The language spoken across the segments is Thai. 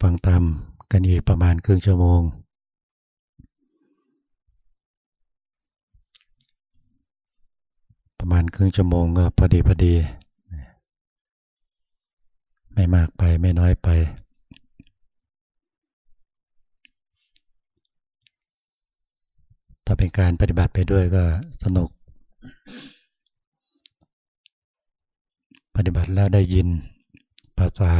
ฟังธรรมกันอีกประมาณครึ่งชั่วโมง ประมาณครึ่งชั่วโมงก็พอดีพอดี ไม่มากไปไม่น้อยไป ถ้าเป็นการปฏิบัติไปด้วยก็สนุก ปฏิบัติแล้วได้ยินภาษา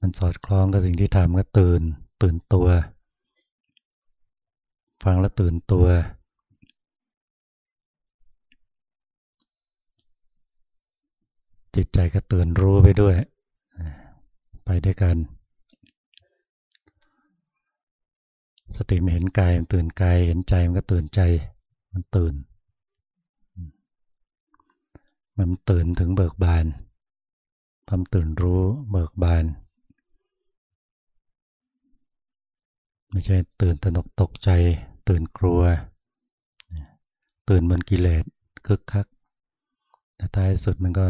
มันสอดคล้องกับสิ่งที่ทำก็ตื่น ตื่นตัว ฟังแล้วตื่นตัว จิตใจก็ตื่นรู้ไปด้วย ไปด้วยกัน สติมันเห็นกายมันตื่นกาย เห็นใจมันก็ตื่นใจ มันตื่น มันตื่นถึงเบิกบานความตื่นรู้เบิกบาน ไม่ใช่ตื่นตนกตกใจ ตื่นกลัว ตื่นเหมือนกิเลสคึกคักแต่ท้ายสุดมันก็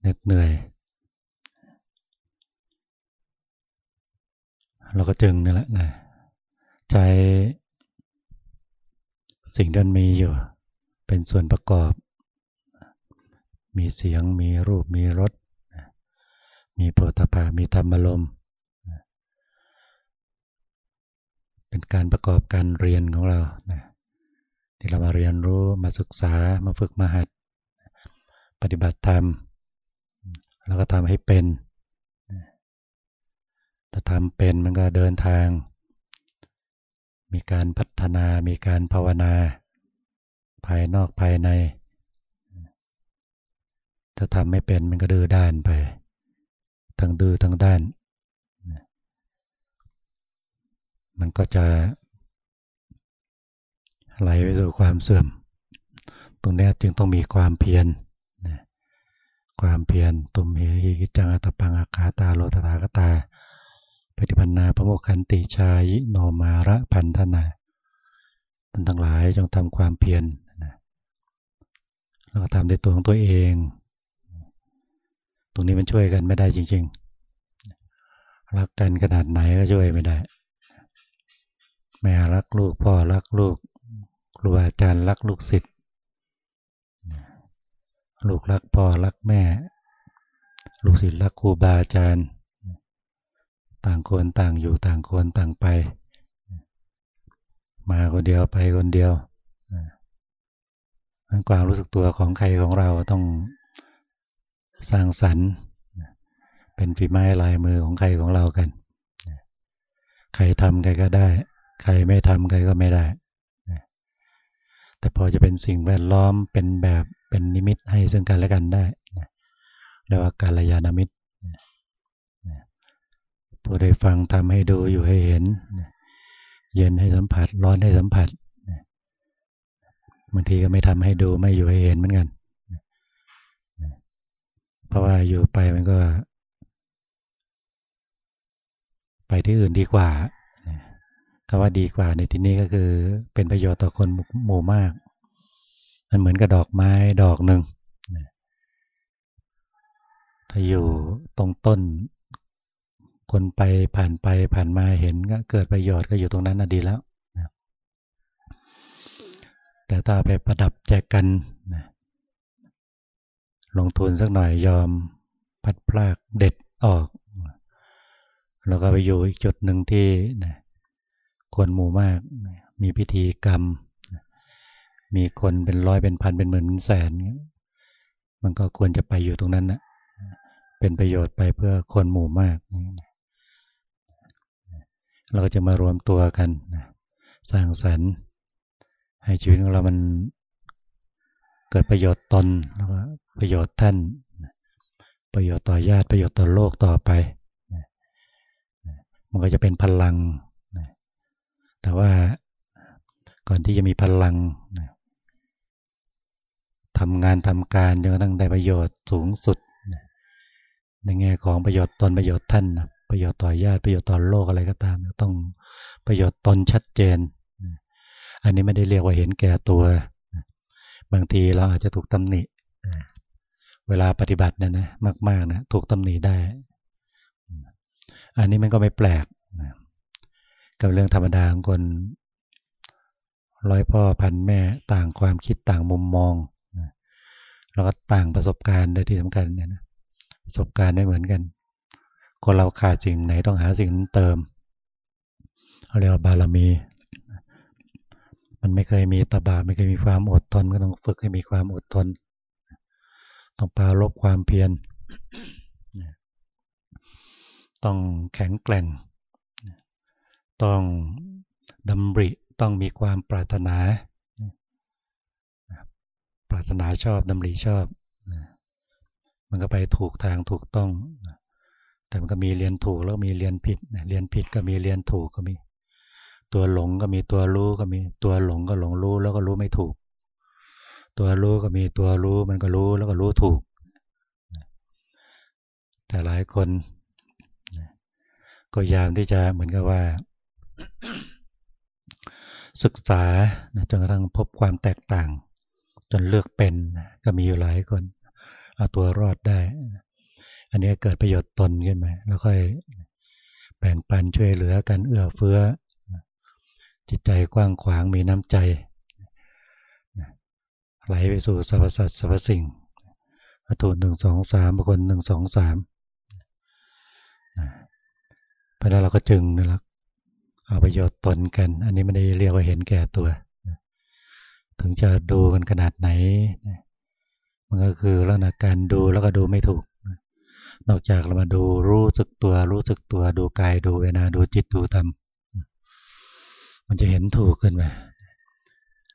เหน็ดเหนื่อย เราก็จึงนี่แหละนะใจสิ่งที่มีอยู่เป็นส่วนประกอบ มีเสียงมีรูปมีรสมีโพธพามีธรรมลม เป็นการประกอบการเรียนของเรานะที่เรามาเรียนรู้มาศึกษามาฝึกมาหัด ปฏิบัติธรรมแล้วก็ทำให้เป็นถ้าทำเป็นมันก็เดินทาง มีการพัฒนา มีการภาวนา ภายนอกภายใน ถ้าทำไม่เป็นมันก็ดื้อด้านไป ทั้งดื้อทั้งด้าน มันก็จะไหลไปสู่ความเสื่อม ตรงนี้จึงต้องมีความเพียรความเพียรตุมเหหิกิจังอัตปังอาคาตาโลตถาคตา ปฏิพันนาพระโมคคันติชายโนมาระพันธนาท่านทั้งหลายจงทำความเพียรแล้วก็ทำในตัวของตัวเอง ตรงนี้มันช่วยกันไม่ได้จริงๆ รักกันขนาดไหนก็ช่วยไม่ได้ แม่รักลูกพ่อรักลูกครูอาจารย์รักลูกศิษย์ลูกรักพ่อรักแม่ ลูกศิษย์รักครูบาอาจารย์ ต่างคนต่างอยู่ต่างคนต่างไป มาคนเดียวไปคนเดียวมันความรู้สึกตัวของใครของเราต้องสร้างสรรค์ เป็นฝีไม้ลายมือของใครของเรากัน ใครทำใครก็ได้ ใครไม่ทำใครก็ไม่ได้ แต่พอจะเป็นสิ่งแวดล้อมเป็นแบบเป็นนิมิตให้ซึ่งกันและกันได้เรียกว่าการยานามิตรผู้ได้ฟังทำให้ดูอยู่ให้เห็น เย็นให้สัมผัสร้อนให้สัมผัสบางทีก็ไม่ทำให้ดูไม่อยู่ให้เห็นเหมือนกันเพราะว่าอยู่ไปมันก็ ไปที่อื่นดีกว่า คำว่าดีกว่าในที่นี้ก็คือเป็นประโยชน์ต่อคนหมู่มาก มันเหมือนกับดอกไม้ดอกหนึ่งถ้าอยู่ตรงต้น คนไปผ่านไปผ่านมาเห็นก็เกิดประโยชน์ก็อยู่ตรงนั้นนะดีแล้วแต่ถ้าไปประดับแจกกันลงทุนสักหน่อยยอมพัดพลากเด็ดออก แล้วก็ไปอยู่อีกจุดหนึ่งที่นะ คนหมู่มาก มีพิธีกรรม มีคนเป็นร้อยเป็นพันเป็นหมื่นเป็นแสน มันก็ควรจะไปอยู่ตรงนั้นนะเป็นประโยชน์ไปเพื่อคนหมู่มาก เราก็จะมารวมตัวกัน สร้างสรรค์ ให้ชีวิตของเรามันเกิดประโยชน์ตนแล้วก็ประโยชน์ท่าน ประโยชน์ต่อญาติประโยชน์ต่อโลกต่อไป มันก็จะเป็นพลัง แต่ว่าก่อนที่จะมีพลังทำงานทำการจนกระทั่งได้ประโยชน์สูงสุด ในแง่ของประโยชน์ตนประโยชน์ท่าน ประโยชน์ต่อญาติประโยชน์ต่อโลกอะไรก็ตาม ต้องประโยชน์ตนชัดเจน อันนี้ไม่ได้เรียกว่าเห็นแก่ตัว บางทีเราอาจจะถูกตำหนิเวลาปฏิบัติเนี่ยนะมากๆนะถูกตำหนิได้ อันนี้มันก็ไม่แปลก กับเรื่องธรรมดาของคนร้อยพ่อพันแม่ต่างความคิดต่างมุมมองนะแล้วก็ต่างประสบการณ์โดยที่สำคัญเนี่ยนะประสบการณ์ไม่เหมือนกัน คนเราขาดสิ่งไหนต้องหาสิ่งนั้นเติมเขาเรียกว่าบารมี มันไม่เคยมีตบะไม่เคยมีความอดทนก็ต้องฝึกให้มีความอดทน ต้องปาลบความเพียรต้องแข็งแกร่ง ต้องดำริต้องมีความปรารถนา ปรารถนาชอบดำริชอบ มันก็ไปถูกทางถูกต้อง แต่มันก็มีเรียนถูกแล้วมีเรียนผิด เรียนผิดก็มีเรียนถูกก็มี ตัวหลงก็มีตัวรู้ก็มีตัวหลงก็หลงรู้แล้วก็รู้ไม่ถูก ตัวรู้ก็มีตัวรู้มันก็รู้แล้วก็รู้ถูก แต่หลายคนก็ยามที่จะเหมือนกับว่า ศึกษาจนกระทั่งพบความแตกต่าง จนเลือกเป็นก็มีอยู่หลายคนเอาตัวรอดได้ อันนี้เกิดประโยชน์ตนขึ้นมาแล้วค่อยแบ่งปันช่วยเหลือกันเอื้อเฟื้อ จิตใจกว้างขวางมีน้ำใจไหลไปสู่สรรพสัตว์สรรพสิ่งวัตถุหนึ่งสองสามบุคคลหนึ่งสองสามเพราะนั้นเราก็จึงนี่แหละ เอาประโยชน์ตนกัน อันนี้ไม่ได้เรียกว่าเห็นแก่ตัว ถึงจะดูกันขนาดไหน มันก็คือลักษณะการดูแล้วก็ดูไม่ถูก นอกจากเรามาดูรู้สึกตัว รู้สึกตัว ดูกายดูเวนาดูจิตดูธรรม มันจะเห็นถูกขึ้นไป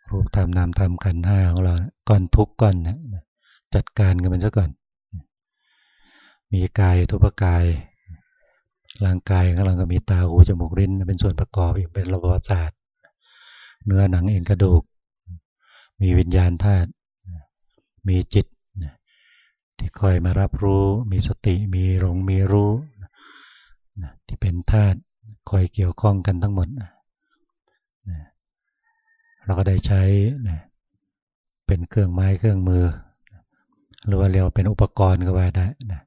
รูปธรรมนามธรรมขันห้าของเราก่อนทุกก่อนนะจัดการกันมันซะก่อน มีกายทุพกาย ร่างกายของเราก็มีตาหูจมูกลิ้นเป็นส่วนประกอบอีกเป็นระบบประสาทเนื้อหนังเอ็นกระดูก มีวิญญาณธาตุมีจิตที่คอยมารับรู้ มีสติมีหลงมีรู้ที่เป็นธาตุคอยเกี่ยวข้องกันทั้งหมดเราก็ได้ใช้เป็นเครื่องไม้เครื่องมือ หรือว่าเรียกว่าเป็นอุปกรณ์ก็ว่าได้นะ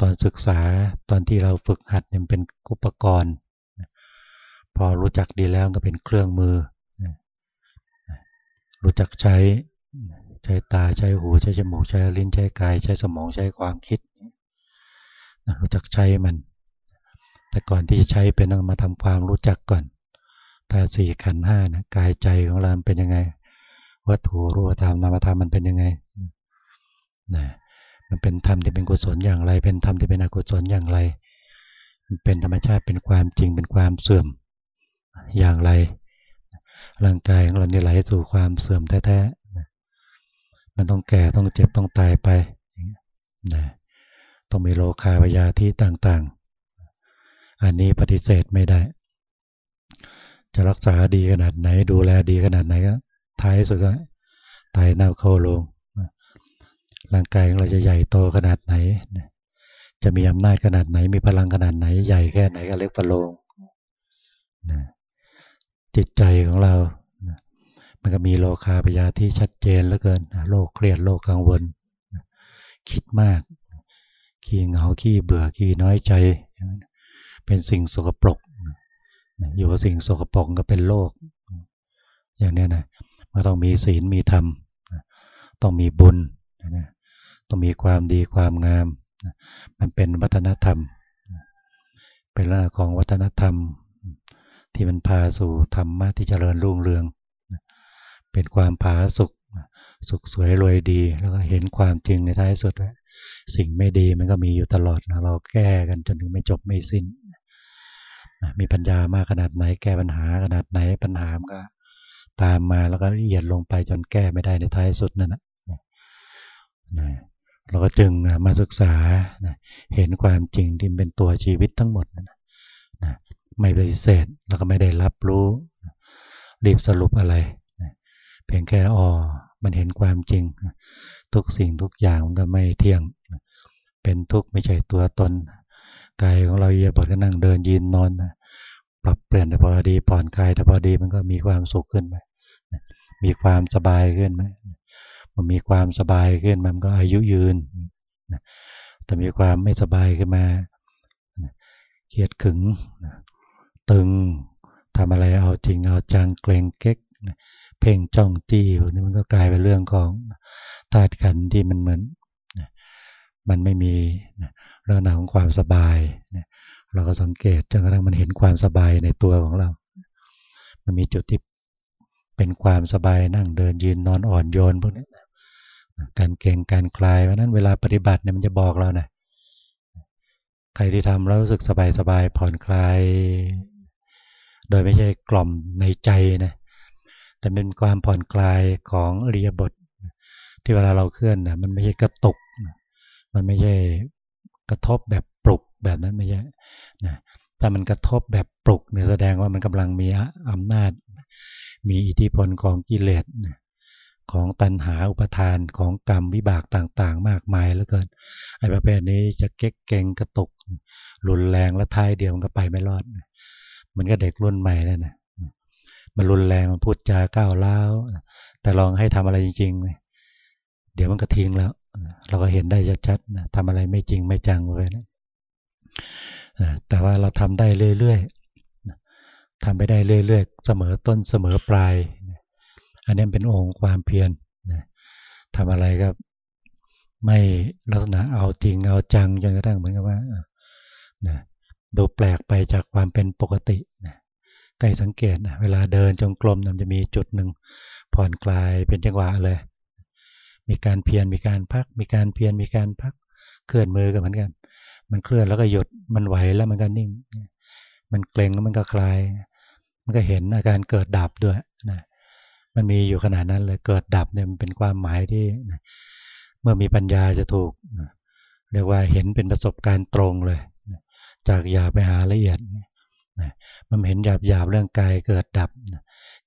ตอนศึกษาตอนที่เราฝึกหัดเนี่ยเป็นอุปกรณ์ พอรู้จักดีแล้วก็เป็นเครื่องมือ รู้จักใช้ใช้ตาใช้หูใช้จมูกใช้ลิ้นใช้กายใช้สมองใช้ความคิดรู้จักใช้มัน แต่ก่อนที่จะใช้เป็นต้องมาทำความรู้จักก่อนถ้าสี่ขันห้านะกายใจของเราเป็นยังไง วัตถุรู้ธรรมนามธรรมมันเป็นยังไงนะ เป็นธรรมที่เป็นกุศลอย่างไร เป็นธรรมที่เป็นอกุศลอย่างไร เป็นธรรมชาติเป็นความจริงเป็นความเสื่อมอย่างไร ร่างกายของเราเนี่ยไหลสู่ความเสื่อมแท้ๆมันต้องแก่ต้องเจ็บต้องตายไปนะต้องมีโลคาพยาธิต่างๆ อันนี้ปฏิเสธไม่ได้ จะรักษาดีขนาดไหนดูแลดีขนาดไหนก็ท้ายสุดก็ตายเน่าเข้าลง ร่างกายของเราจะใหญ่โตขนาดไหน จะมีอำนาจขนาดไหน มีพลังขนาดไหน ใหญ่แค่ไหนก็เล็กปะโลงจิตใจของเรามันก็มีโลคาพยาที่ชัดเจนเหลือเกินโลกเครียดโลกกังวล คิดมาก ขี้เหงาขี้เบื่อขี้น้อยใจ เป็นสิ่งสกปรกอยู่กับสิ่งสกปรกก็เป็นโลกอย่างนี้นะมันต้องมีศีลมีธรรมต้องมีบุญนะ ต้องมีความดีความงาม มันเป็นวัฒนธรรม เป็นลักษณะของวัฒนธรรม ที่มันพาสู่ธรรมะที่เจริญรุ่งเรือง เป็นความผาสุกสุขสวยรวยดี แล้วก็เห็นความจริงในท้ายสุดสิ่งไม่ดีมันก็มีอยู่ตลอดเราแก้กันจนถึงไม่จบไม่สิ้น มีปัญญามากขนาดไหนแก้ปัญหาขนาดไหนปัญหามันก็ตามมาแล้วก็ละเอียดลงไปจนแก้ไม่ได้ในท้ายสุดนั่นนะ เราก็จึงมาศึกษาเห็นความจริงที่เป็นตัวชีวิตทั้งหมดนะไม่ปฏิเสธแล้วก็ไม่ได้รับรู้รีบสรุปอะไรเพียงแค่อ๋อมันเห็นความจริง ทุกสิ่งทุกอย่างมันก็ไม่เที่ยง เป็นทุกข์ไม่ใช่ตัวตนกายของเราเยียบดก็นั่งเดินยืนนอนปรับเปลี่ยนแต่พอดีผ่อนคลายแต่พอดีมันก็มีความสุขขึ้นไหมมีความสบายขึ้นไหม มันมีความสบายขึ้นมันก็อายุยืนแต่มีความไม่สบายขึ้นมาเครียดขึงตึงทำอะไรเอาจริงเอาจังเกรงเก๊กเพ่งจ้องจี้พวกนี้มันก็กลายเป็นเรื่องของธาตุขันที่มันเหมือนมันไม่มีเรื่องของความสบายเราก็สังเกตจนกระทั่งมันเห็นความสบายในตัวของเรา มันมีจุดที่เป็นความสบายนั่งเดินยืนนอนอ่อนโยนพวกนี้ การเก่งการคลายเพราะนั้นเวลาปฏิบัติเนี่ยมันจะบอกเรานะใครที่ทำแล้วรู้สึกสบายสบายผ่อนคลาย โดยไม่ใช่กล่อมในใจนะแต่เป็นความผ่อนคลายของอริยบทที่เวลาเราเคลื่อนนะมันไม่ใช่กระตุก มันไม่ใช่กระทบแบบปลุกแบบนั้นไม่ใช่นะถ้ามันกระทบแบบปลุกเนี่ยแสดงว่ามันกำลังมีอำนาจ มีอิทธิพลของกิเลส ของตัณหาอุปทานของกรรมวิบากต่างๆ มากมายแล้วเกินไอ้ประเภทนี้จะเก๊กเก่งกระตุก รุนแรงและท้ายเดียวมันก็ไปไม่รอด มันก็เด็กรุ่นใหม่นั่นนะมันรุนแรงมันพูดจาก้าวล้าวแต่ลองให้ทำอะไรจริงๆ เดี๋ยวมันก็ทิ้งแล้ว เราก็เห็นได้ชัดๆนะทำอะไรไม่จริงไม่จังเลยนะแต่ว่าเราทำได้เรื่อยๆทำไปได้เรื่อยๆ เสมอต้นเสมอปลาย อันนี้เป็นองค์ความเพียรทำอะไรก็ไม่ลักษณะเอาจริงเอาจังจนกระทั่งเหมือนกับว่าดูแปลกไปจากความเป็นปกตินะใกล้สังเกตนะเวลาเดินจงกรมมันจะมีจุดหนึ่งผ่อนคลายเป็นจังหวะเลย มีการเพียรมีการพัก มีการเพียรมีการพัก เคลื่อนมือกันเหมือนกัน มันเคลื่อนแล้วก็หยุดมันไหวแล้วมันก็นิ่ง มันเกร็งแล้วมันก็คลาย มันก็เห็นอาการเกิดดับด้วยนะ มันมีอยู่ขนาดนั้นเลยเกิดดับเนี่ยมันเป็นความหมายที่เมื่อมีปัญญาจะถูกเรียกว่าเห็นเป็นประสบการณ์ตรงเลย จากหยาบไปหาละเอียดมันเห็นหยาบหยาบเรื่องกายเกิดดับ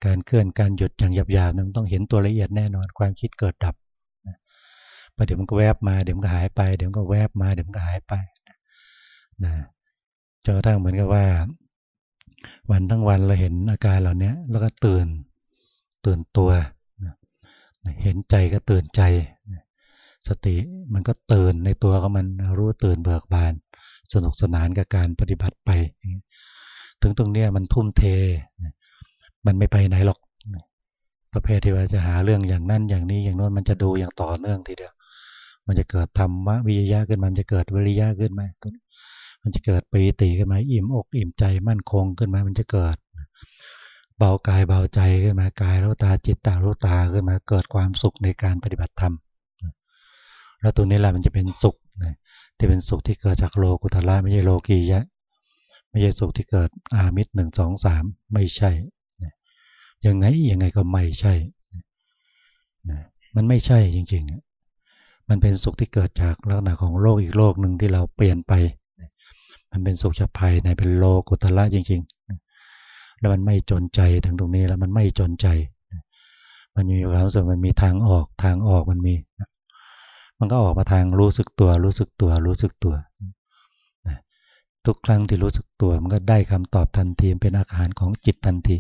การเคลื่อนการหยุดอย่างหยาบหยาบมันต้องเห็นตัวละเอียดแน่นอนความคิดเกิดดับประเดี๋ยวมันก็แวบมาเดี๋ยวมันก็หายไปเดี๋ยวมันก็แวบมาเดี๋ยวมันก็หายไปนะจนกระทั่งเหมือนกับว่า วันทั้งวันเราเห็นอาการเหล่านี้แล้วก็ตื่น ตื่นตัว เห็นใจก็ตื่นใจ สติมันก็ตื่นในตัวของมันรู้ตื่นเบิกบาน สนุกสนานกับการปฏิบัติไป ถึงตรงเนี้มันทุ่มเท มันไม่ไปไหนหรอก ประเภทที่ว่าจะหาเรื่องอย่างนั้นอย่างนี้อย่างโน้นมันจะดูอย่างต่อเนื่องทีเดียว มันจะเกิดธรรมวิยะขึ้นมา มันจะเกิดวิริยะขึ้นมา มันจะเกิดปีติขึ้นมา อิ่มอกอิ่มใจมั่นคงขึ้นมา มันจะเกิด เบากายเบาใจขึ้นมากายรู้ตาจิตตารู้ตาขึ้นมาเกิดความสุขในการปฏิบัติธรรมแล้วตัวนี้แหละมันจะเป็นสุขที่เป็นสุขที่เกิดจากโลกุตละไม่ใช่โลกียะ ไม่ใช่สุขที่เกิดอามิตรหนึ่งสองสามไม่ใช่ยังไงยังไงก็ไม่ใช่มันไม่ใช่จริงๆ มันเป็นสุขที่เกิดจากลักษณะของโลกอีกโลกหนึ่งที่เราเปลี่ยนไป มันเป็นสุขจากภายในเป็นโลกุตละจริงๆ แล้วมันไม่จนใจถึงตรงนี้แล้วมันไม่จนใจ มันมีความรู้สึกมันมีทางออกทางออกมันมี มันก็ออกมาทางรู้สึกตัว รู้สึกตัว รู้สึกตัว ทุกครั้งที่รู้สึกตัว มันก็ได้คำตอบทันทีเป็นอาหารของจิตทันที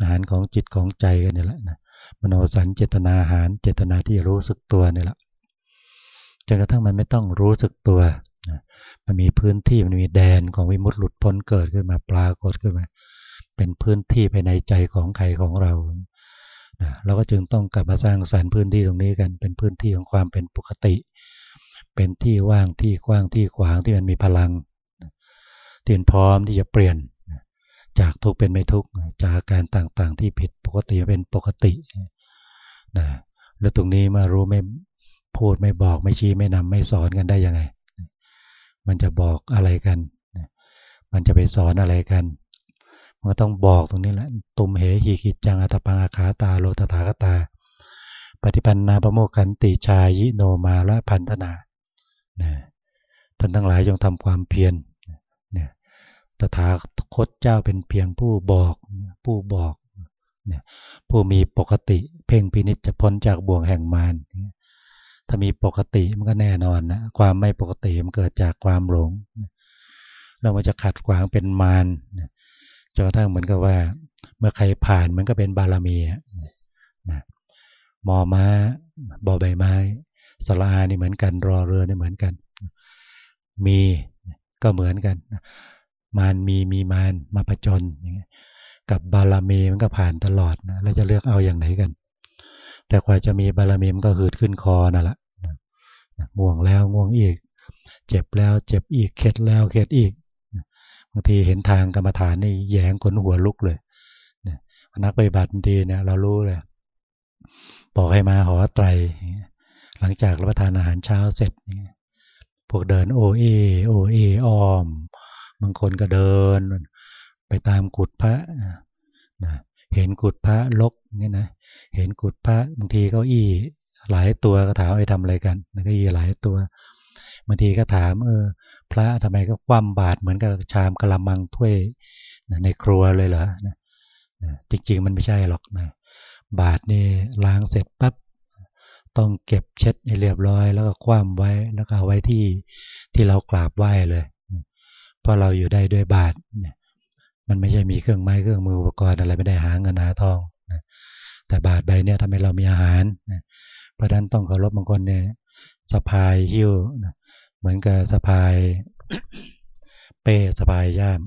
อาหารของจิตของใจกันนี่แหละนะมโนสัญเจตนาอาหารเจตนาที่รู้สึกตัวนี่แหละจนกระทั่งมันไม่ต้องรู้สึกตัวมันมีพื้นที่มันมีแดนของวิมุตติหลุดพ้นเกิดขึ้นมาปรากฏขึ้นมา เป็นพื้นที่ภายในใจของใครของเราเราก็จึงต้องกลับมาสร้างสรรค์พื้นที่ตรงนี้กัน เป็นพื้นที่ของความเป็นปกติ เป็นที่ว่างที่กว้างที่ขวางที่มันมีพลังเตรียมพร้อมที่จะเปลี่ยน จากทุกเป็นไม่ทุกจากการต่างๆ ที่ผิดปกติเป็นปกตินะแล้วตรงนี้มารู้ไม่พูดไม่บอกไม่ชี้ไม่นำไม่สอนกันได้ยังไง มันจะบอกอะไรกัน มันจะไปสอนอะไรกัน มันต้องบอกตรงนี้แหละตุมเหหิกิจจังอัตปังอาคาตาโลตถาคตา ปฏิปันนาประโมกันติชายิโนมาละพันธนาท่านทั้งหลายจงทำความเพียรตถาคตเจ้าเป็นเพียงผู้บอกผู้บอกผู้มีปกติ เพ่งพินิจจะพ้นจากบ่วงแห่งมารถ้ามีปกติมันก็แน่นอนนะความไม่ปกติมันเกิดจากความหลงเรามันจะขัดขวางเป็นมาร จนกระทั่งเหมือนกับว่า เมื่อใครผ่านมันก็เป็นบารมีนะมอม้าบอใบไม้สลานี่เหมือนกัน รอเรือนี่เหมือนกัน มีก็เหมือนกัน มารมีมีมารมาประจนอย่างเงี้ยกับบารมีมันก็ผ่านตลอดนะเราจะเลือกเอาอย่างไหนกัน แต่กว่าจะมีบารมีมันก็หืดขึ้นคอนั่นแหละง่วงแล้วง่วงอีก เจ็บแล้วเจ็บอีก เข็ดแล้วเข็ดอีก บางทีเห็นทางกรรมฐานนี่แยงขนหัวลุกเลยนักปฏิบัติบางทีเนี่ยเรารู้เลยบอกให้มาหอไตร หลังจากรับประทานอาหารเช้าเสร็จพวกเดินโอเอโอเอออม บางคนก็เดิน ไปตามกุฏพระนะเห็นกุฏพระลกนี่นะเห็นกุฏพระบางทีเก้าอี้หลายตัวก็ถามไปทำอะไรกันเก้าอี้หลายตัวบางทีก็ถามเออ พระทำไมก็คว่ำบาตรเหมือนกับชามกะละมังถ้วยในครัวเลยเหรอจริงๆมันไม่ใช่หรอกนะบาตรนี่ล้างเสร็จปั๊บต้องเก็บเช็ดให้เรียบร้อย แล้วก็คว่ำไว้แล้วก็เอาไว้ที่ที่เรากราบไหว้เลยเพราะเราอยู่ได้ด้วยบาตรมันไม่ใช่มีเครื่องไม้เครื่องมืออุปกรณ์อะไรไม่ได้หาเงินหาทองแต่บาตรใบเนี่ยทำให้เรามีอาหารเพราะฉะนั้นต้องเคารพบางคนเนี่ยสะพายหิ้วเห มือนกับสะพายเป้สะพายย่าม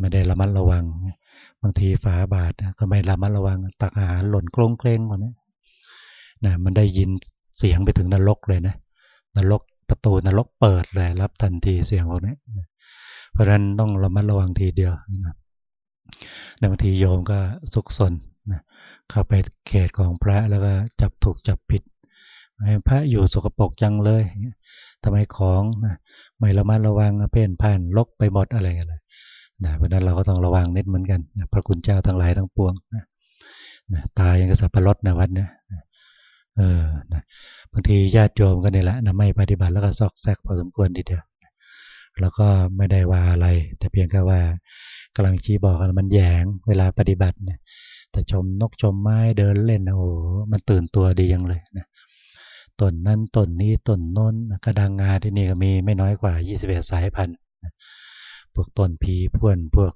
ไม่ได้ระมัดระวัง บางทีฝาบาทก็ไม่ระมัดระวัง ตักอาหารหล่นกลงเคล้งกว่านี้นะมันได้ยินเสียงไปถึงนรกเลยนะนรกประตูนรกเปิดเลยรับทันทีเสียงพวกนี้เพราะฉะนั้นต้องระมัดระวังทีเดียวนะในบางทีโยมก็สุกสนนะเข้าไปเขตของพระแล้วก็จับถูกจับผิดพระอยู่สกปรกจังเลย ทำไมของไม่ระมัดระวังเพ่นพ่านลกไปหมดอะไรกันเลยนะเพราะนั้นเราก็ต้องระวังนิดเหมือนกันนะพระคุณเจ้าทั้งหลายทั้งปวงนะนะตายยังกระสับปะรดนะวัดนะเออนะบางทีญาติโยมก็นี่แหละนะไม่ปฏิบัติแล้วก็ซอกแซกพอสมควรทีเดียวแล้วก็ไม่ได้ว่าอะไร แต่เพียงแค่ว่ากำลังชี้บอกกันมันแยงเวลาปฏิบัติเนี่ยแต่ชมนกชมไม้เดินเล่นนะโอ้มันตื่นตัวดียังเลยนะ ต้นนั้นต้นนี้ต้นน้นกระดังงาที่นี่ก็มีไม่น้อยกว่า 21 สายพันธุ์พวกต้นพีพ่วนพวก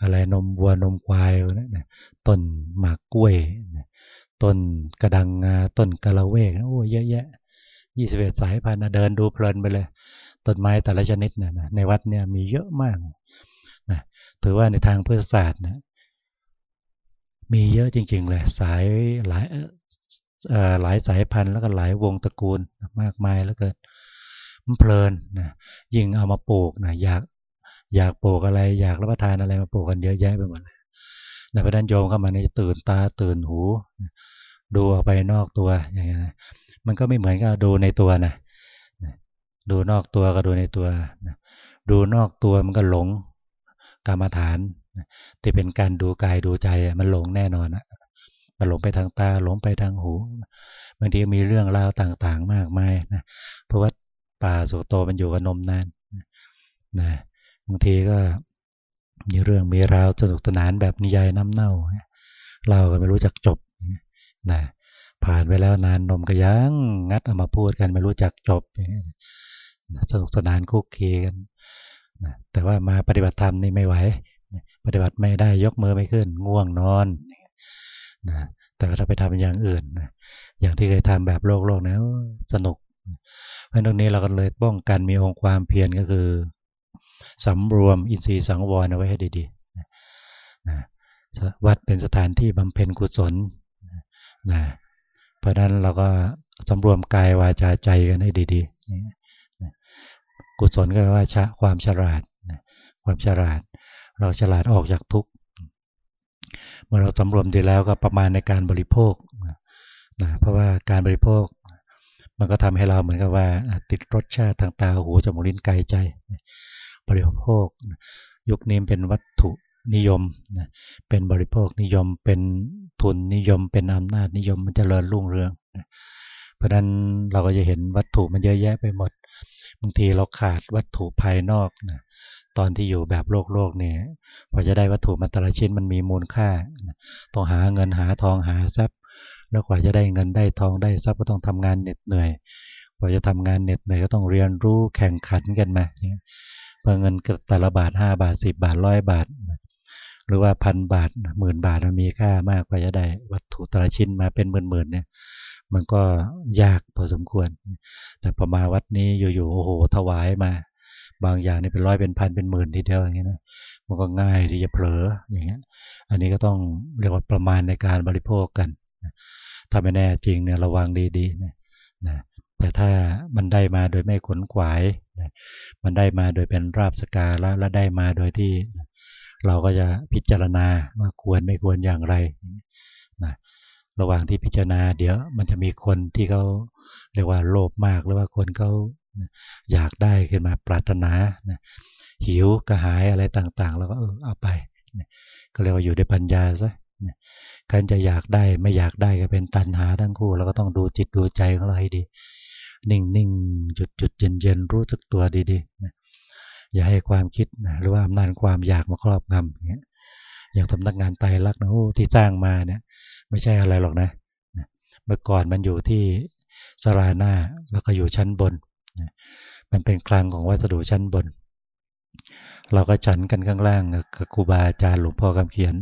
อะไรนมวัวนมควายนะต้นหมากกล้วยต้นกระดังงาต้นกะละเวกโอ้เยอะแยะยี่สิบเอ็ดสายพันธุ์เดินดูเพลินไปเลยต้นไม้แต่ละชนิดนี่ยในวัดเนี่ยมีเยอะมากนะถือว่าในทางพุทธศาสตร์นะมีเยอะจริงๆเลยสายหลาย หลายสายพันธุ์แล้วก็หลายวงตระกูลมากมายแล้วเกิดมันเพลินนะยิ่งเอามาปลูกนะอยากอยากปลูกอะไร อยากรับประทานอะไรมาปลูกกันเยอะแยะไปหมดเลยแต่พระดันโยมเข้ามานี่จะตื่นตาตื่นหู ดูออกไปนอกตัวอย่างเงี้ยมันก็ไม่เหมือนกับดูในตัวนะดูนอกตัวก็ดูในตัวดูนอกตัวมันก็หลงกรรมฐานที่เป็นการดูกายดูใจมันหลงแน่นอนนะมัน หลงไปทางตาหลงไปทางหูบางทีมีเรื่องราวต่างๆ มากมายนะเพราะว่าป่าสุโตมันอยู่กับนมนานนะบางทีก็มีเรื่องมีราวสนุกสนานแบบนิยายน้ำเน่าเราก็ไม่รู้จักจบนะผ่านไปแล้วนานนมก็ยังงัดเอามาพูดกันไม่รู้จักจบสนุกสนานคุกคีกันนะแต่ว่ามาปฏิบัติธรรมนี่ไม่ไหวปฏิบัติไม่ได้ยกมือไม่ขึ้น ง่วงนอน นะแต่ถ้าไปทำอย่างอื่นนะอย่างที่เคยทำแบบโลกโลกนะสนุก เพราะตรงนี้เราก็เลยป้องกันมีองค์ความเพียรก็คือสำรวมอินทรีย์สังวรเอาไว้ให้ดีๆนะวัดเป็นสถานที่บำเพ็ญกุศลนะเพราะนั้นเราก็สำรวมกายวาจาใจกันให้ดีๆกุศลก็แปลว่าความฉลาดความฉลาด เราฉลาดออกจากทุกข์ เมื่อเราสำรวมดีแล้วก็ประมาณในการบริโภคนะเพราะว่าการบริโภค มันก็ทำให้เราเหมือนกับว่า ติดรสชาติทางตาหูจมูกลิ้นกายใจ บริโภค ยุคนี้เป็นวัตถุนิยมเป็นบริโภคนิยมเป็นทุนนิยม เป็นอำนาจนิยมมันจะเริญรุ่งเรืองเพราะนั้นเราก็จะเห็นวัตถุมันเยอะแยะไปหมดบางทีเราขาดวัตถุภายนอกนะ ตอนที่อยู่แบบโลกโลกเนี่ยพอจะได้วัตถุมันแต่ละชิ้นมันมีมูลค่าต้องหาเงินหาทองหาทรัพย์ แล้วกว่าจะได้เงินได้ทองได้ทรัพย์ก็ต้องทำงานเหน็ดเหนื่อยกว่าจะทำงานเหน็ดเหนื่อยก็ต้องเรียนรู้แข่งขันกันมาเงินแต่ละบาทห้าบาทสิบาทร้อยบาท หรือว่าพันบาทหมื่นบาทมันมีค่ามากกว่าจะได้ วัตถุแต่ละชิ้นมาเป็นหมื่นๆเนี่ยมันก็ยากพอสมควร แต่พอมาวัดนี้อยู่ๆโอ้โหถวายมา บางอย่างนี่เป็นร้อยเป็นพันเป็นหมื่นทีเดียวอย่างเงี้ยนะมันก็ง่ายที่จะเผลออย่างเงี้ยอันนี้ก็ต้องเรียกว่าประมาณในการบริโภคกันถ้าไม่แน่จริงเนี่ยระวังดีๆนะนะแต่ถ้ามันได้มาโดยไม่ขนขวายนะมันได้มาโดยเป็นราบสกาแล้วและได้มาโดยที่เราก็จะพิจารณาว่าควรไม่ควรอย่างไรนะระหว่างที่พิจารณาเดี๋ยวมันจะมีคนที่เขาเรียกว่าโลภมากหรือว่าคนเขา อยากได้ขึ้นมาปรารถนาหิวกระหายอะไรต่างๆ แล้วก็เออเอาไปก็เรียกว่าอยู่ในปัญญาซะการจะอยากได้ไม่อยากได้ก็เป็นตัณหาทั้งคู่แล้วก็ต้องดูจิตดูใจของเราให้ดี นิ่งนิ่งจุดจุดเย็นเย็นรู้สึกตัวดีๆอย่าให้ความคิดหรือว่าอำนาจความอยากมาครอบงำอย่างเงี้ยอย่างสำนักงานไตรลักษณ์นะโอ้ที่สร้างมาเนี่ย ไม่ใช่อะไรหรอกนะ เมื่อก่อนมันอยู่ที่สราหน้าแล้วก็อยู่ชั้นบน มันเป็นคลังของวัสดุชั้นบน เราก็ฉันกันข้างล่างกับครูบาอาจารย์หลวงพ่อคำเขียน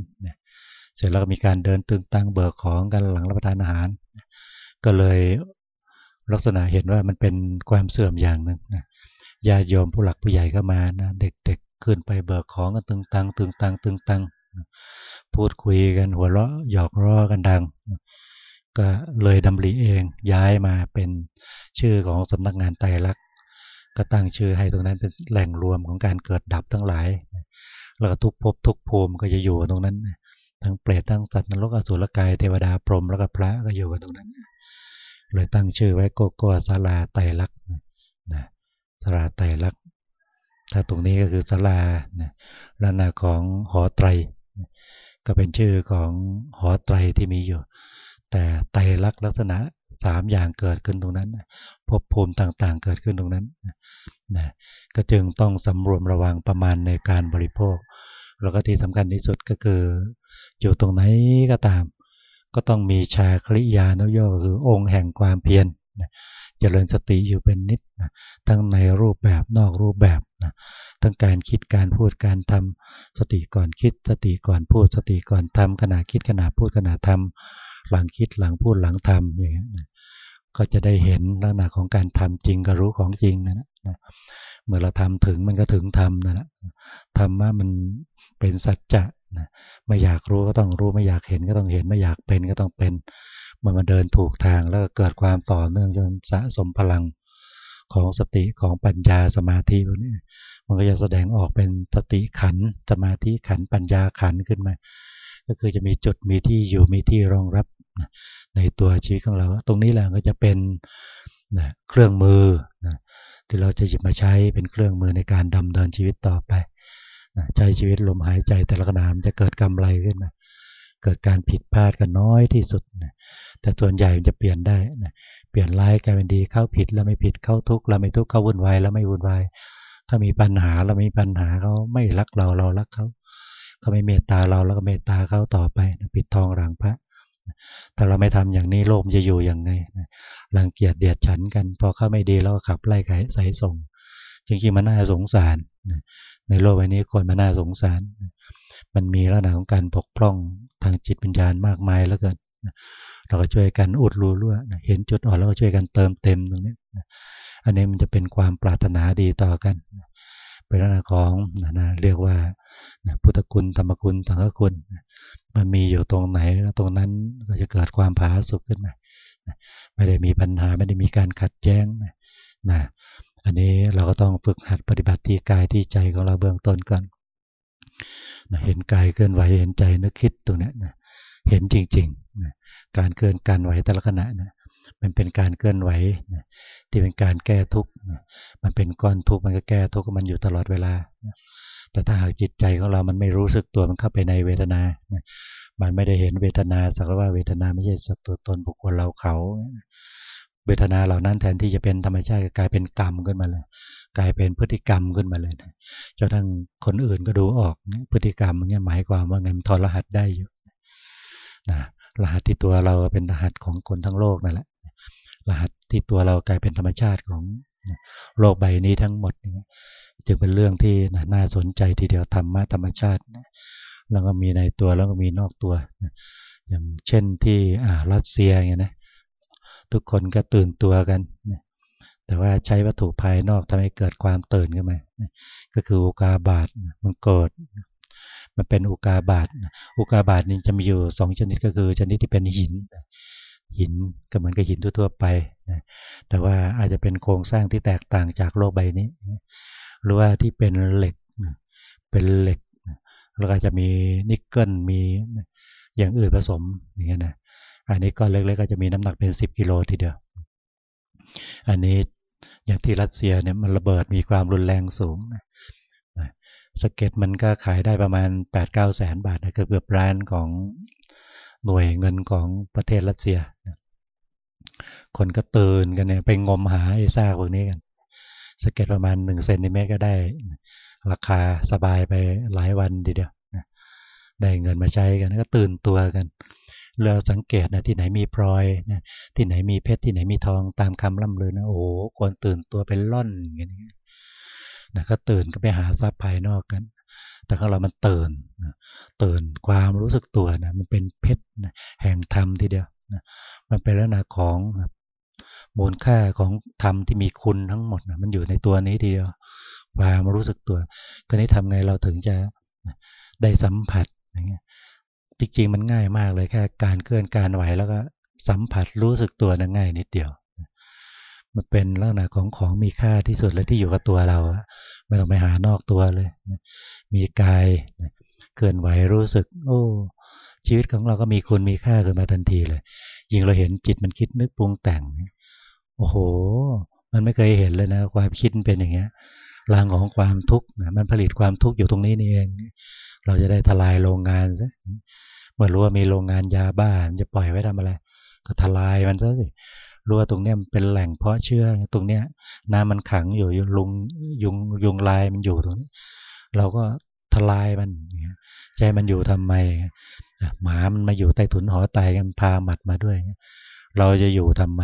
เสร็จแล้วก็มีการเดินตึงตั้งเบิกของกันหลังรับประทานอาหาร ก็เลยลักษณะเห็นว่ามันเป็นความเสื่อมอย่างหนึ่งนะญาโยมผู้หลักผู้ใหญ่ก็มานะเด็กๆขึ้นไปเบิกของกันตึงตังตึงตังตึงตังพูดคุยกันหัวเราะหยอกล้อกันดัง ก็เลยดำริเองย้ายมาเป็นชื่อของสำนักงานไตรลักษณ์ก็ตั้งชื่อให้ตรงนั้นเป็นแหล่งรวมของการเกิดดับทั้งหลาย แล้วก็ทุกภพทุกภูมิก็จะอยู่ตรงนั้น ทั้งเปรตทั้งสัตว์นรกอสุรกายเทวดาพรหมแล้วก็พระก็อยู่กันตรงนั้น เลยตั้งชื่อไว้โกโก้ศาลาไตรลักษณ์นะศาลาไตรลักษณ์ถ้าตรงนี้ก็คือศาลานะลักษณะของหอไตร ก็เป็นชื่อของหอไตรที่มีอยู่ แต่ไตรลักษณ์ลักษณะสามอย่างเกิดขึ้นตรงนั้นภพภูมิต่างๆ เกิดขึ้นตรงนั้นนะก็จึงต้องสำรวมระวังประมาณในการบริโภค แล้วก็ที่สำคัญที่สุดก็คือ อยู่ตรงไหนก็ตาม ก็ต้องมีชาคลิยานุโยคือองค์แห่งความเพียรเจริญสติอยู่เป็นนิดนะทั้งในรูปแบบนอกรูปแบบนะทั้งการคิดการพูดการทำสติก่อนคิด สติก่อนพูด สติก่อนทำขณะคิดขณะพูดขณะทำ หลังคิดหลังพูดหลังทำอย่างเงี้ยก็จะได้เห็นลักษณะของการทำจริงกับรู้ของจริงนะนะเมื่อเราทำถึงมันก็ถึงทำนะนะธรรมะมันเป็นสัจจะนะไม่อยากรู้ก็ต้องรู้ไม่อยากเห็นก็ต้องเห็นไม่อยากเป็นก็ต้องเป็นมันมาเดินถูกทางแล้วก็เกิดความต่อเนื่องจนสะสมพลังของสติของปัญญาสมาธิพวกนี้มันก็จะแสดงออกเป็นสติขันสมาธิขันปัญญาขันขึ้นมา ก็คือจะมีจุดมีที่อยู่มีที่รองรับ ในตัวชีวิตของเรา ตรงนี้แหละก็จะเป็นนะเครื่องมือนะที่เราจะหยิบมาใช้เป็นเครื่องมือในการดำเนินชีวิตต่อไปนะใช้ชีวิตลมหายใจแต่ละขณะมันจะเกิดกำไรขึ้นมา เกิดการผิดพลาดกันน้อยที่สุดนะแต่ส่วนใหญ่มันจะเปลี่ยนได้นะเปลี่ยนร้ายกลายเป็นดีเข้าผิดแล้วไม่ผิดเข้าทุกข์แล้วไม่ทุกข์เข้าวุ่นวายแล้วไม่วุ่นวายถ้ามีปัญหาเราไมีปัญหาเขาไม่รักเราเรารักเขาเขาไม่เมตตาเราแล้วก็เมตตาเขาต่อไปนะปิดทองหลังพระ ถ้าเราไม่ทำอย่างนี้โลกจะอยู่อย่างไงรังเกียจเดียดฉันกัน พอเขาไม่ดีเราก็ขับไล่ไขใส่ส่ง จริงๆมันน่าสงสาร ในโลกใบนี้คนมันน่าสงสาร มันมีลักษณะของการปกพร่องทางจิตวิญญาณมากมายแล้วเกินเราก็ช่วยกันอุดรูรั่วเห็นจุดอ่อนแล้วก็ช่วยกันเติมเต็มตรงนี้อันนี้มันจะเป็นความปรารถนาดีต่อกันเป็นลักษณะของนะเรียกว่าพุทธคุณธรรมคุณสังฆคุณมันมีอยู่ตรงไหนตรงนั้นก็จะเกิดความผาสุกขึ้นมาไม่ได้มีปัญหาไม่ได้มีการขัดแย้งนะอันนี้เราก็ต้องฝึกหัดปฏิบัติที่กายที่ใจของเราเบื้องต้นก่อนเห็นกายเคลื่อนไหวเห็นใจนึกคิดตรงนี้นะเห็นจริงๆการเคลื่อนการไหวแต่ละขณะนะ มันเป็นการเคลื่อนไหวที่เป็นการแก้ทุกข์มันเป็นก้อนทุกข์มันก็แก้ทุกข์มันอยู่ตลอดเวลา แต่ถ้าหากจิตใจของเรามันไม่รู้สึกตัวมันเข้าไปในเวทนา มันไม่ได้เห็นเวทนาสักว่าเวทนาไม่ใช่สัตว์ตัวตนบุคคลเราเขา เวทนาเหล่านั้นแทนที่จะเป็นธรรมชาติกลายเป็นกรรมขึ้นมาเลย กลายเป็นพฤติกรรมขึ้นมาเลยจนทั้งคนอื่นก็ดูออกพฤติกรรมมันหมายความว่าไงมันทรหัสได้อยู่นะรหัสที่ตัวเราเป็นรหัสของคนทั้งโลกนั่นแหละ รหัสที่ตัวเรากลายเป็นธรรมชาติของโลกใบนี้ทั้งหมดจึงเป็นเรื่องที่น่าสนใจทีเดียวธรรมะธรรมชาติ แล้วก็มีในตัวแล้วก็มีนอกตัวอย่างเช่นที่รัสเซียอย่างนี้นะทุกคนก็ตื่นตัวกัน แต่ว่าใช้วัตถุภายนอกทำให้เกิดความตื่นขึ้นมาก็คืออุกาบาตมันเกิดมันเป็นอุกาบาตอุกาบาตนี่จะมีอยู่สองชนิดก็คือชนิดที่เป็นหิน หินก็เหมือนกับหินทั่วๆไปนะแต่ว่าอาจจะเป็นโครงสร้างที่แตกต่างจากโลกใบนี้ หรือว่าที่เป็นเหล็กเป็นเหล็กแล้วก็จะมีนิกเกิลมีอย่างอื่นผสมอย่างเงี้ยนะอันนี้ก้อนเล็กๆก็จะมีน้ำหนักเป็น 10กิโลทีเดียว อันนี้อย่างที่รัสเซียเนี่ยมันระเบิดมีความรุนแรงสูงนะสเก็ตมันก็ขายได้ประมาณ8 9 0 0แสนบาทนะเกือบร้านของ หน่วยเงินของประเทศรัสเซีย คนก็ตื่นกันเนี่ยไปงมหาไอ้ซากพวกนี้กันสเก็ตประมาณ1เซนติเมตรก็ได้ ราคาสบายไปหลายวันทีเดียวได้เงินมาใช้กันก็ตื่นตัวกันเราสังเกตนะที่ไหนมีพลอยนะที่ไหนมีเพชรที่ไหนมีทองตามคำล่ำลือนะโอ้โหคนตื่นตัวเป็นล่อนอย่างนี้นะก็ตื่นก็ไปหาทรัพย์ภายนอกกัน แต่ของเรามันเตื่นนะตื่นความรู้สึกตัวนะมันเป็นเพชรนะแห่งธรรมทีเดียวนะมันเป็นลักษณะของนะมูลค่าของธรรมที่มีคุณทั้งหมดนะมันอยู่ในตัวนี้ทีเดียวความรู้สึกตัวก็นี้ทำไงเราถึงจะได้สัมผัสอย่างเงี้ยจริงๆมันง่ายมากเลยแค่การเคลื่อนการไหวแล้วก็สัมผัสรู้สึกตัวนะง่ายนิดเดียว มันเป็นลักษณะของของมีค่าที่สุดและที่อยู่กับตัวเราไม่ต้องไปหานอกตัวเลย มีกายเคลื่อนไหวรู้สึก โอ้ชีวิตของเราก็มีคุณมีค่าขึ้นมาทันทีเลย ยิ่งเราเห็นจิตมันคิดนึกปรุงแต่ง โอ้โห มันไม่เคยเห็นเลยนะ ความคิดเป็นอย่างเงี้ยรางของความทุกข์มันผลิตความทุกข์อยู่ตรงนี้นี่เอง เราจะได้ทลายโรงงานซะเมื่อรู้ว่ามีโรงงานยาบ้ามันจะปล่อยไว้ทำอะไร ก็ทลายมันซะสิรู้ว่าตรงนี้มันเป็นแหล่งเพาะเชื้อตรงเนี้ย น้ำมันขังอยู่ยุงยุงยุงลายมันอยู่ตรงนี้ เราก็ทลายมันใจมันอยู่ทำไมหมามันมาอยู่ใต้ถุนหอไตกันพาหมัดมาด้วย เราจะอยู่ทำไม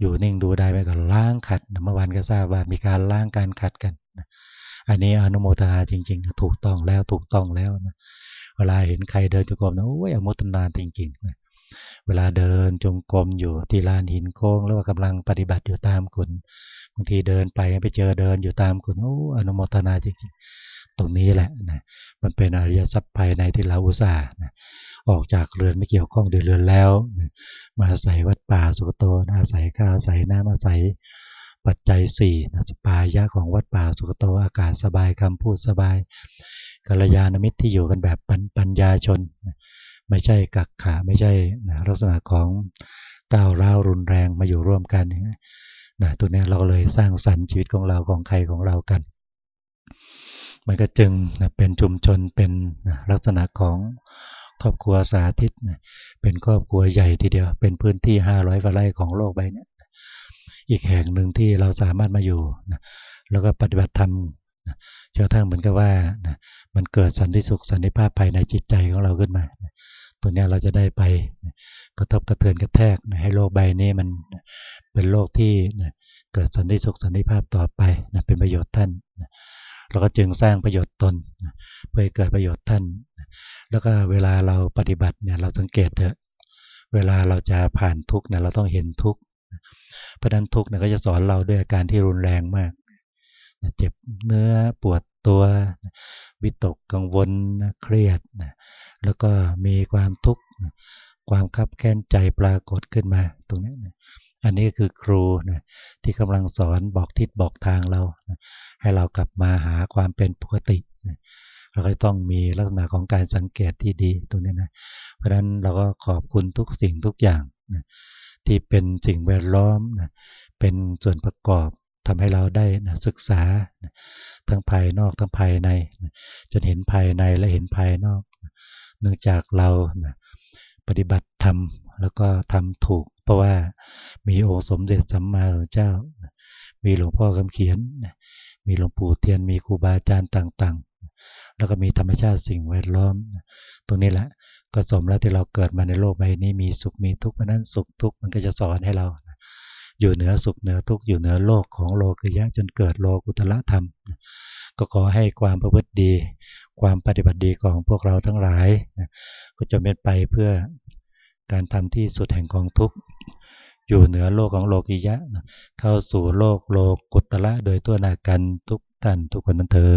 อยู่นิ่งดูได้ไปก่อนล้างขัดเมื่อวานก็ทราบว่ามีการล้างการขัดกัน อันนี้อนุโมทนาจริง ๆ ถูกต้องแล้วถูกต้องแล้วนะเวลาเห็นใครเดินจงกรมนะโอ้ยอนุโมทนาจริงๆนะเวลาเดินจงกรมอยู่ที่ลานหินโค้งแล้วก็กำลังปฏิบัติอยู่ตามคุณ บางทีเดินไปไปเจอเดินอยู่ตามคุณโอ้อนุโมทนาจริงๆ ตรงนี้แหละนะมันเป็นอริยสัพภายในที่เราอุตส่าห์นะออกจากเรือนไม่เกี่ยวข้องเดือดเรือนแล้วนะมาอาศัยวัดป่าสุกโตอาศัยข้าอาศัยน้ำอาศัยปัจจัยสี่นะสปายะของวัดป่าสุกโตอากาศสบายคำพูดสบายกัลยาณมิตรที่อยู่กันแบบปัญญาชน ไม่ใช่กักขาไม่ใช่นะลักษณะของก้าวร้าวรุนแรงมาอยู่ร่วมกัน นะตัวนี้เราเลยสร้างสรรค์ชีวิตของเราของใครของเรากัน มันก็จึงนะเป็นชุมชนเป็นนะลักษณะของครอบครัวสาธิตนะเป็นครอบครัวใหญ่ทีเดียว เป็นพื้นที่ 500กว่าไร่ของโลกใบนี้อีกแห่งหนึ่งที่เราสามารถมาอยู่นะแล้วก็ปฏิบัติธรรมนะจนกระทั่งเหมือนกับว่านะมันเกิดสันติสุขสันติภาพภายในจิตใจของเราขึ้นมานะตัวนี้เราจะได้ไปนะ กระทบกระเทือนกระแทกให้โลกใบนี้มันเป็นโลกที่เกิดสันติสุขสันติภาพต่อไปเป็นประโยชน์ท่านเราก็จึงสร้างประโยชน์ตนเพื่อเกิดประโยชน์ท่าน แล้วก็เวลาเราปฏิบัติเนี่ยเราสังเกตเถอะเวลาเราจะผ่านทุกเนี่ยเราต้องเห็นทุกเพราะนั้นทุกเนี่ยก็จะสอนเราด้วยอาการที่รุนแรงมาก เจ็บเนื้อปวดตัววิตกกังวลเครียดแล้วก็มีความทุกข์ ความคับแค้นใจปรากฏขึ้นมาตรงนี้อันนี้คือครูนะที่กำลังสอนบอกทิศบอกทางเราให้เรากลับมาหาความเป็นปกติเราก็ต้องมีลักษณะของการสังเกตที่ดีตรงนี้นะ เพราะฉะนั้นเราก็ขอบคุณทุกสิ่งทุกอย่างนะที่เป็นสิ่งแวดล้อมนะเป็นส่วนประกอบทำให้เราได้นะศึกษานะทั้งภายนอกทั้งภายในนะจนเห็นภายในและเห็นภายนอกนะเนื่องจากเรานะ ปฏิบัติธรรมแล้วก็ทำถูก เพราะว่ามีองค์สมเด็จสัมมาสัมเจ้า มีหลวงพ่อคำเขียน มีหลวงปู่เทียนมีครูบาอาจารย์ต่างๆ แล้วก็มีธรรมชาติสิ่งแวดล้อม ตรงนี้แหละก็สมแล้วที่เราเกิดมาในโลกใบนี้มีสุขมีทุกข์เพราะนั้นสุขทุกข์มันก็จะสอนให้เราอยู่เหนือสุขเหนือทุกข์อยู่เหนือโลกของโลกยะจนเกิดโลกุตละธรรม ก็ขอให้ความประพฤติดี ความปฏิบัติดีของพวกเราทั้งหลายนะก็จะเป็นไปเพื่อการทำที่สุดแห่งของทุกข์อยู่เหนือโลกของโลกิยะนะเข้าสู่โลกโลกกุตละโดยตัวนากันทุกท่านทุกคนนั้นเธอ